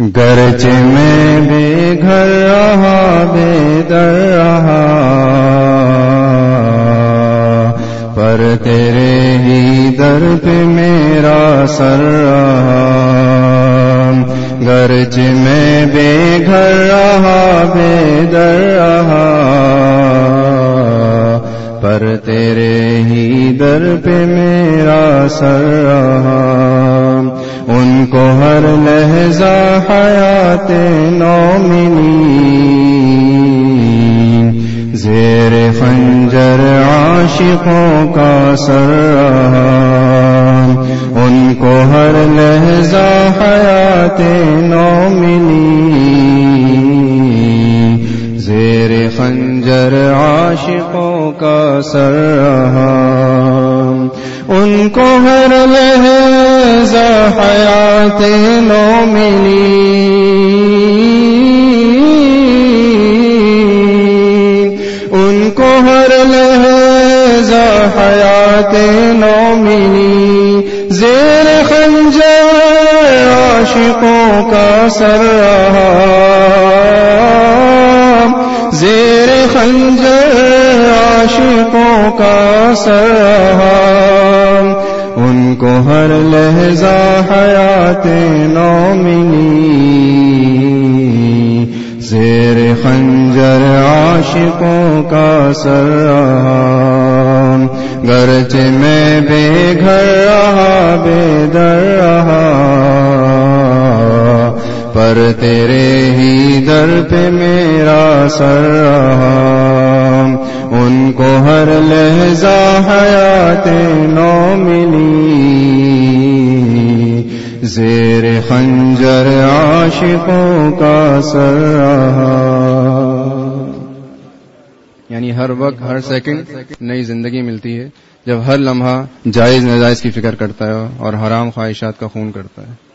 گرچ میں بے گھر رہا، بے در رہا۔ پر تیرے ہی در پہ میرا سر رہا۔ گرچ میں بے گھر رہا، بے در رہا۔ پر تیرے ہی در پہ میرا سر رہا۔ کو ہر لہجہ حیات نو ملی زیر خنجر عاشقوں کا سر رہا ان کو ہر لہجہ حیات نو ملی زیر خنجر عاشقوں کا سر رہا ان کو ہر لہجہ حیات نو ملی ان کو ہر لہجہ حیات نو ملی زیر خنجر عاشقوں کا سر رہا۔ زیر خنجر عاشقوں کا سر رہا۔ کو ہر لہجہ حیات نو ملی زیر خنجر عاشقوں کا سر رہا گرچ میں بے گھر رہا، بے در رہا، پر تیرے ہی در پہ میرا سر رہا۔ ان کو ہر لہجہ حیات نو ملی زیر خنجر عاشقوں کا سر رہا یعنی ہر وقت، ہر سیکنڈ نئی زندگی ملتی ہے، جب ہر لمحہ جائز نجائز کی فکر کرتا ہے اور حرام خواہشات کا خون کرتا ہے۔